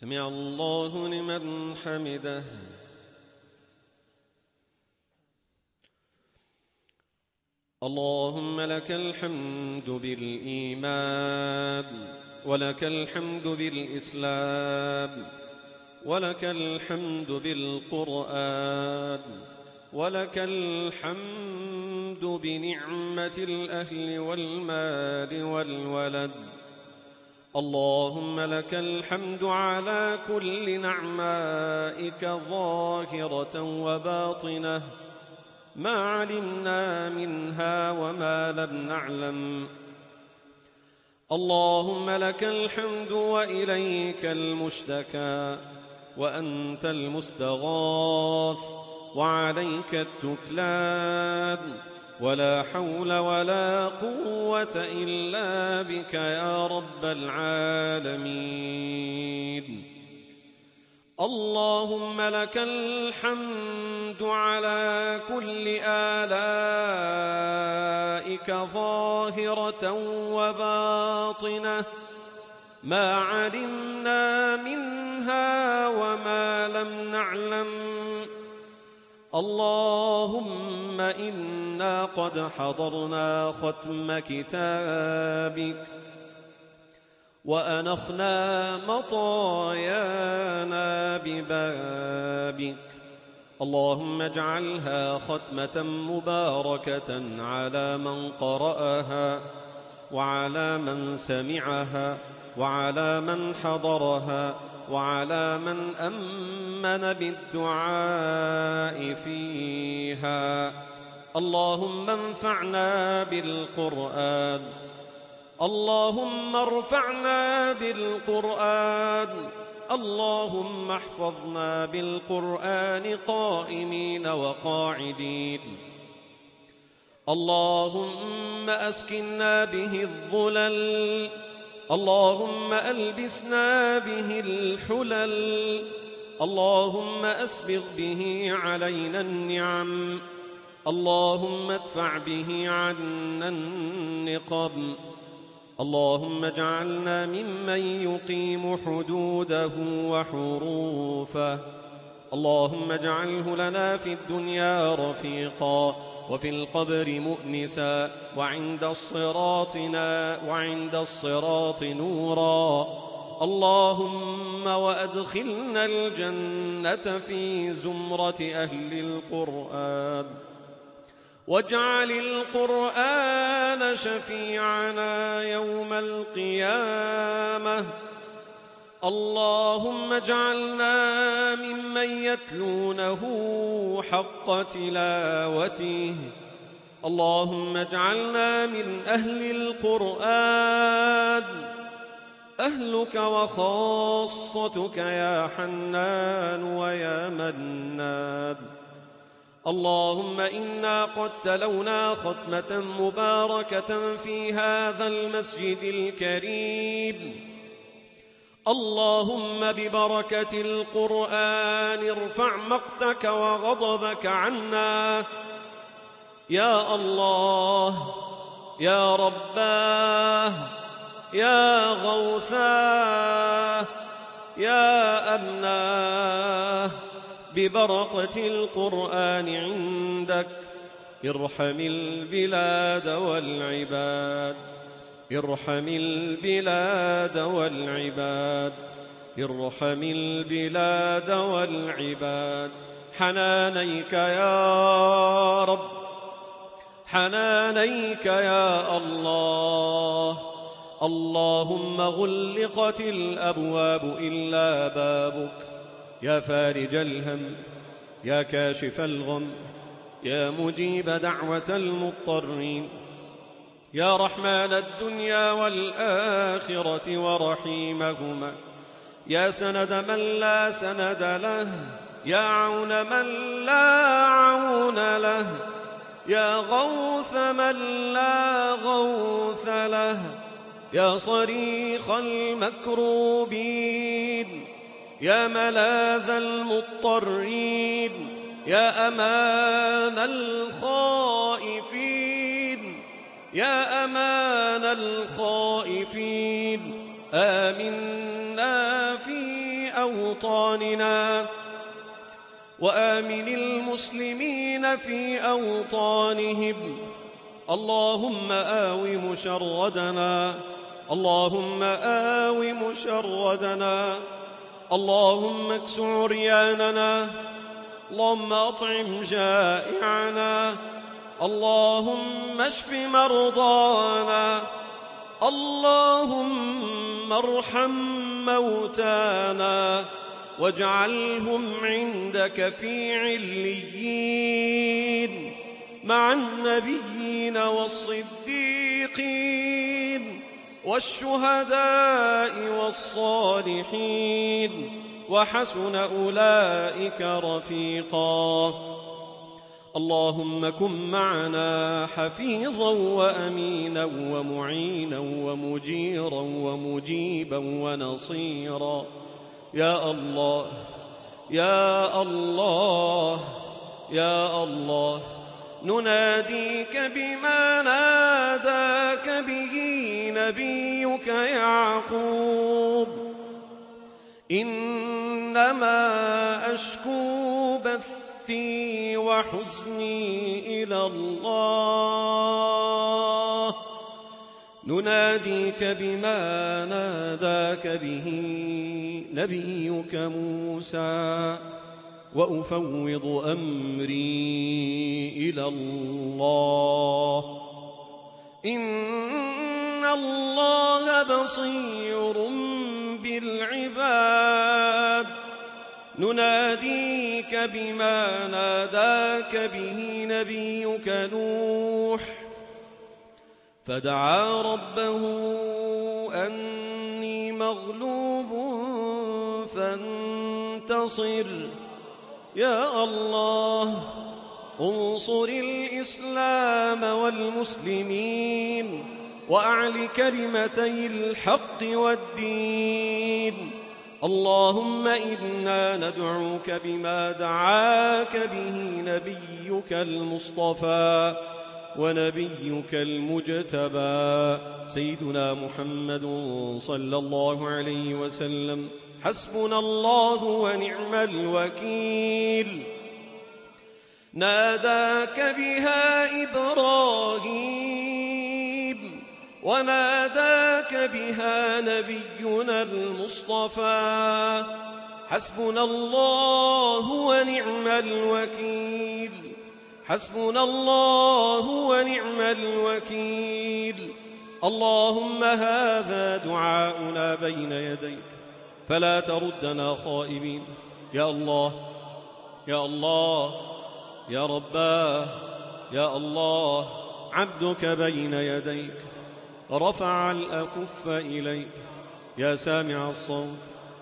سمع الله لمن حمده. اللهم لك الحمد بالإيمان ولك الحمد بالإسلام ولك الحمد بالقرآن ولك الحمد بنعمة الأهل والمال والولد. اللهم لك الحمد على كل نعمائك ظاهرة وباطنة. ما علمنا منها وما لم نعلم. اللهم لك الحمد وإليك المشتكى وأنت المستغاث وعليك التكلان ولا حول ولا قوة إلا بك يا رب العالمين. اللهم لك الحمد على كل آلائك ظاهرة وباطنة. ما علمنا منها وما لم نعلم. اللهم إنا قد حضرنا ختم كتابك وأنخنا مطايانا ببابك اللهم اجعلها ختمة مباركة على من قرأها وعلى من سمعها وعلى من حضرها وعلى من أمن بالدعاء فيها اللهم انفعنا بالقرآن. اللهم ارفعنا بالقرآن. اللهم احفظنا بالقرآن قائمين وقاعدين. اللهم أسكنا به الظلل. اللهم ألبسنا به الحلل. اللهم أسبغ به علينا النعم. اللهم ادفع به عنا النقم. اللهم اجعلنا ممن يقيم حدوده وحروفه. اللهم اجعله لنا في الدنيا رفيقا وفي القبر مؤنسا وعند الصراطنا وعند الصراط نورا. اللهم وأدخلنا الجنة في زمرة أهل القرآن. واجعل القرآن شفيعنا يوم القيامة. اللهم اجعلنا ممن يتلونه حق تلاوته. اللهم اجعلنا من أهل القرآن. أهلك وخاصتك يا حنان ويا منان. اللهم إنا قد تلونا ختمة مباركة في هذا المسجد الكريم. اللهم ببركة القرآن ارفع مقتك وغضبك عنا. يا الله يا رباه يا غوثاه يا أمناه ببركة القرآن عندك. ارحم البلاد والعباد. ارحم البلاد والعباد. ارحم البلاد والعباد. حنانيك يا رب. حنانيك يا الله. اللهم غلقت الأبواب إلا بابك. يا فارج الهم يا كاشف الغم يا مجيب دعوة المضطرين. يا رحمن الدنيا والآخرة ورحيمهما. يا سند من لا سند له يا عون من لا عون له يا غوث من لا غوث له يا صريخ المكروبين. يا ملاذ المضطرين يا أمان الخائفين يا أمان الخائفين. آمنا في أوطاننا وآمن المسلمين في أوطانهم. اللهم آو مشردنا اللهم آو مشردنا اللهم إكس عرياننا. اللهم أطعم جائعنا. اللهم اشف مرضانا. اللهم ارحم موتانا. واجعلهم عندك في عليين. مع النبيين والصديقين. والشهداء والصالحين وحسن أولئك رفيقا. اللهم كن معنا حفيظا وأمينا ومعينا ومجيرا ومجيبا ونصيرا. يا الله يا الله يا الله. نناديك بما ناداك به نبيك يعقوب. إنما أشكو بثي وحزني إلى الله. نناديك بما ناداك به نبيك موسى. وأفوض أمري إلى الله. إن الله بصير بالعباد. نناديك بما ناداك به نبيك نوح. فدعا ربه أني مغلوب فانتصر. يا الله انصر الإسلام والمسلمين وأعل كلمتي الحق والدين. اللهم إنا ندعوك بما دعاك به نبيك المصطفى ونبيك المجتبى. سيدنا محمد صلى الله عليه وسلم. حسبنا الله ونعم الوكيل. ناداك بها إبراهيم وناداك بها نبينا المصطفى. حسبنا الله ونعم الوكيل. حسبنا الله ونعم الوكيل. اللهم هذا دعاؤنا بين يديك. فلا تردنا خائبين. يا الله يا الله يا رباه يا الله عبدك بين يديك رفع الأكف إليك. يا سامع الصوت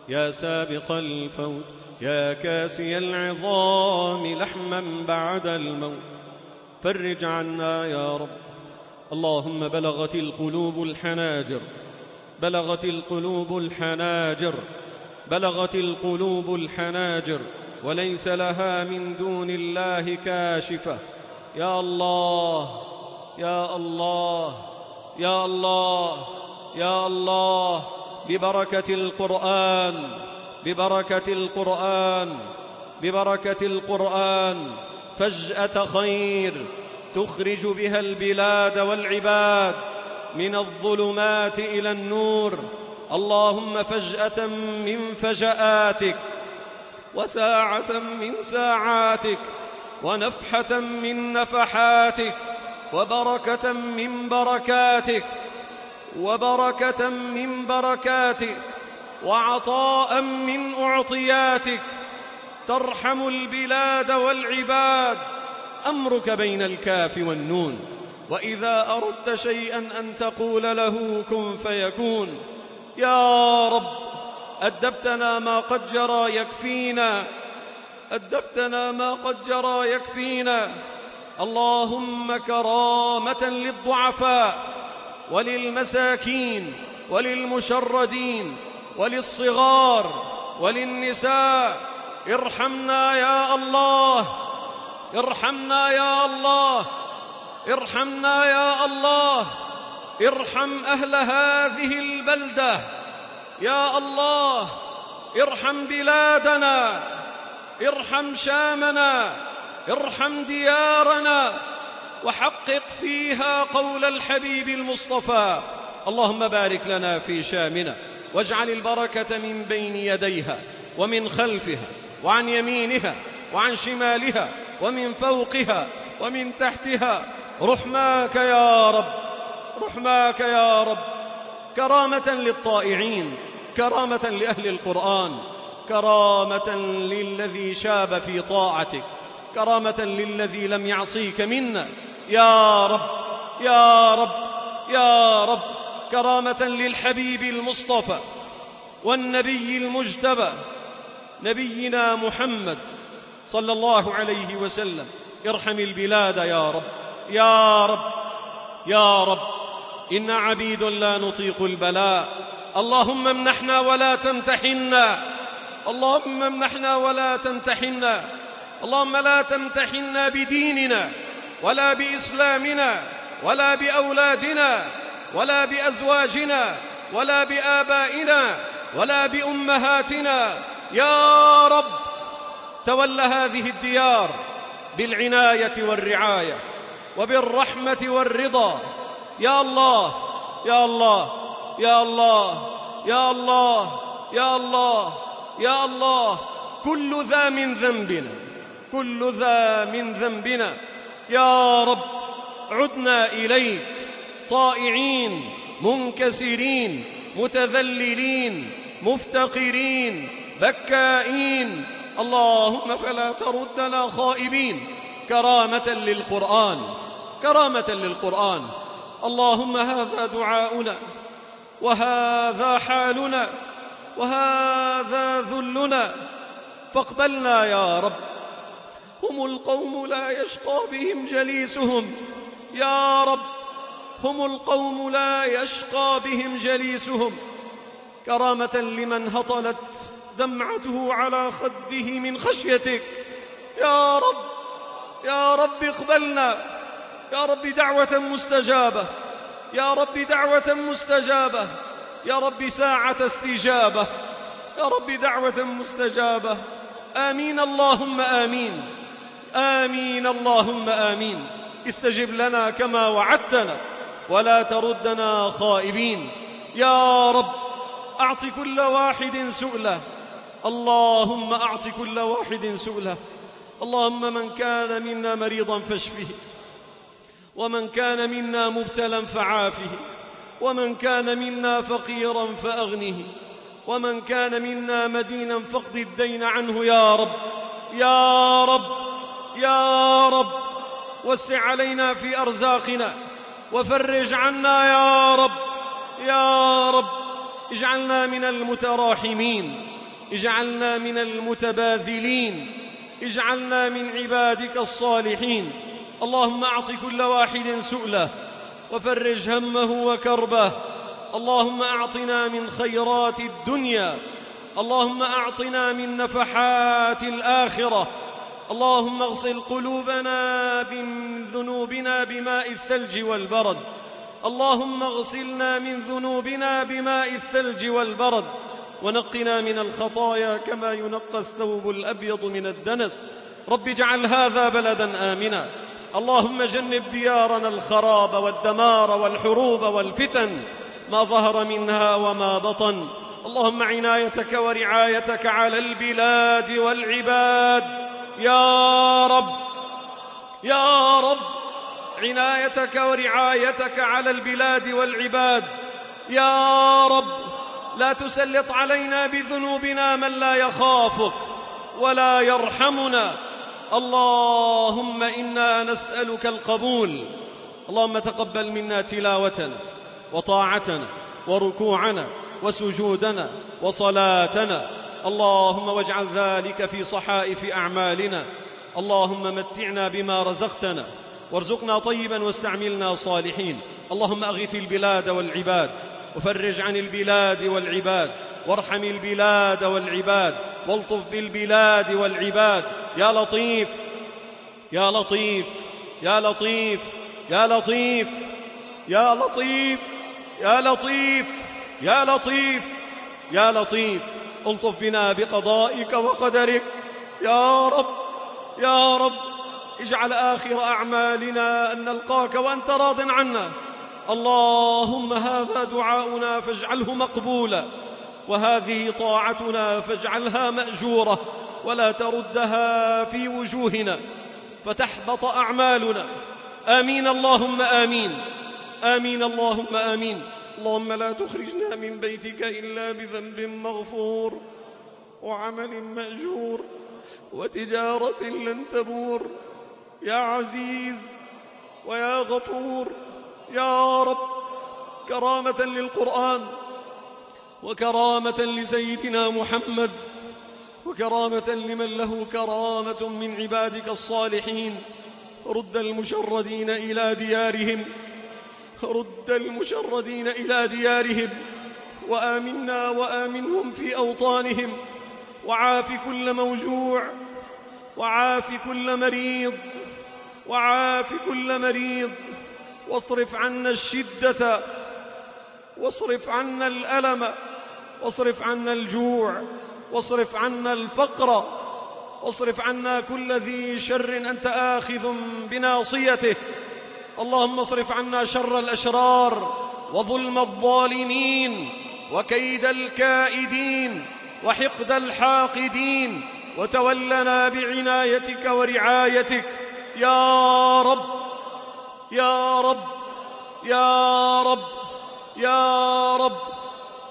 يا سابق الفوت يا كاسي العظام لحما بعد الموت. فرج عنا يا رب. اللهم بلغت القلوب الحناجر بلغت القلوب الحناجر. بلغت القلوب الحناجر وليس لها من دون الله كاشفة. يا الله يا الله يا الله يا الله ببركة القرآن ببركة القرآن ببركة القرآن. فجأة خير تخرج بها البلاد والعباد من الظلمات إلى النور. اللهم فجأة من فجآتك وساعة من ساعاتك ونفحة من نفحاتك وبركة من بركاتك وبركة من بركاتك وعطاء من أعطياتك. ترحم البلاد والعباد أمرك بين الكاف والنون. وإذا أردت شيئا أن تقول له كن فيكون. يا رب أدبتنا ما قد جرى يكفينا أدبتنا ما قد جرى يكفينا. اللهم كرامة للضعفاء وللمساكين وللمشردين وللصغار وللنساء. ارحمنا يا الله ارحمنا يا الله ارحمنا يا الله. ارحم أهل هذه البلدة. يا الله ارحم بلادنا ارحم شامنا ارحم ديارنا وحقق فيها قول الحبيب المصطفى. اللهم بارك لنا في شامنا واجعل البركة من بين يديها ومن خلفها وعن يمينها وعن شمالها ومن فوقها ومن تحتها. رحماك يا رب. رحماك يا رب. كرامة للطائعين كرامة لأهل القرآن كرامة للذي شاب في طاعتك كرامة للذي لم يعصيك منا. يا رب يا رب يا رب. كرامة للحبيب المصطفى والنبي المجتبى نبينا محمد صلى الله عليه وسلم. ارحم البلاد يا رب يا رب يا رب. إنا عبيد لا نطيق البلاء. اللهم امنحنا ولا تمتحنا اللهم امنحنا ولا تمتحنا اللهم لا تمتحنا بديننا ولا بإسلامنا ولا بأولادنا ولا بأزواجنا ولا بآبائنا ولا بأمهاتنا. يا رب تول هذه الديار بالعناية والرعاية وبالرحمة والرضا. يا الله يا الله يا الله يا الله يا الله يا الله. كل ذا من ذنبنا كل ذا من ذنبنا. يا رب عدنا إليك. طائعين منكسرين متذللين مفتقرين بكائين. اللهم فلا تردنا خائبين. كرامة للقرآن كرامة للقرآن. اللهم هذا دعاؤنا وهذا حالنا وهذا ذلنا. فاقبلنا يا رب. هم القوم لا يشقى بهم جليسهم. يا رب هم القوم لا يشقى بهم جليسهم. كرامة لمن هطلت دمعته على خده من خشيتك. يا رب يا رب اقبلنا. يا رب دعوة مستجابة. يا رب دعوة مستجابة. يا رب ساعة استجابة. يا رب دعوة مستجابة. آمين اللهم آمين. آمين اللهم آمين. استجب لنا كما وعدتنا ولا تردنا خائبين. يا رب أعط كل واحد سؤله. اللهم أعط كل واحد سؤله. اللهم من كان منا مريضا فاشفه. ومن كان منا مبتلا فعافه ومن كان منا فقيرا فأغنه ومن كان منا مدينا فاقض الدين عنه يا رب يا رب يا رب وسع علينا في أرزاقنا وفرج عنا يا رب يا رب اجعلنا من المتراحمين اجعلنا من المتباذلين اجعلنا من عبادك الصالحين. اللهم أعط كل واحد سؤله وفرج همه وكربه. اللهم أعطنا من خيرات الدنيا. اللهم أعطنا من نفحات الآخرة. اللهم اغسل قلوبنا من ذنوبنا بماء الثلج والبرد. اللهم اغسلنا من ذنوبنا بماء الثلج والبرد. ونقنا من الخطايا كما ينقى الثوب الأبيض من الدنس. رب اجعل هذا بلدا آمنا. اللهم جنب ديارنا الخراب والدمار والحروب والفتن ما ظهر منها وما بطن. اللهم عنايتك ورعايتك على البلاد والعباد. يا رب يا رب عنايتك ورعايتك على البلاد والعباد. يا رب لا تسلط علينا بذنوبنا من لا يخافك ولا يرحمنا. اللهم إنا نسألك القبول. اللهم تقبل منا تلاوتنا وطاعتنا وركوعنا وسجودنا وصلاتنا. اللهم واجعل ذلك في صحائف أعمالنا. اللهم متعنا بما رزقتنا. وارزقنا طيبا واستعملنا صالحين. اللهم أغث البلاد والعباد. وفرج عن البلاد والعباد. وارحم البلاد والعباد. والطف بالبلاد والعباد. يا لطيف يا لطيف يا لطيف يا لطيف يا لطيف يا لطيف يا لطيف يا لطيف. الطف بنا بقضائك وقدرك. يا رب يا رب اجعل آخر أعمالنا أن نلقاك وأنت راض عنا. اللهم هذا دعاؤنا فاجعله مقبولا وهذه طاعتنا فاجعلها مأجورة. ولا تردها في وجوهنا فتحبط أعمالنا. آمين اللهم آمين. آمين اللهم آمين. اللهم لا تخرجنا من بيتك إلا بذنب مغفور وعمل مأجور وتجارة لن تبور. يا عزيز ويا غفور يا رب كرامة للقرآن وكرامة لسيدنا محمد. وكرامة لمن له كرامة من عبادك الصالحين. رد المشردين إلى ديارهم. رد المشردين إلى ديارهم. وآمنا وآمنهم في أوطانهم. وعاف كل موجوع. وعاف كل مريض. وعاف كل مريض. واصرف عنا الشدة. واصرف عنا الألم. واصرف عنا الجوع. واصرف عنا الفقر واصرف عنا كل ذي شر أنت آخذ بناصيته. اللهم اصرف عنا شر الأشرار وظلم الظالمين وكيد الكائدين وحقد الحاقدين وتولنا بعنايتك ورعايتك. يا رب يا رب يا رب يا رب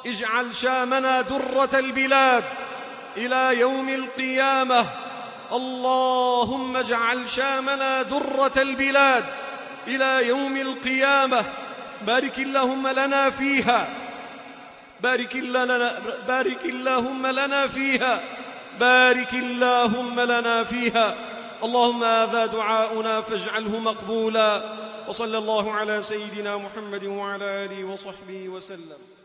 اجعل شامنا درة البلاد. إلى يوم القيامة. اللهم اجعل شامنا درة البلاد إلى يوم القيامة. بارك اللهم لنا فيها. بارك لنا بارك اللهم لنا فيها. بارك اللهم لنا فيها. اللهم هذا دعاؤنا فاجعله مقبولا. وصلى الله على سيدنا محمد وعلى آله وصحبه وسلم.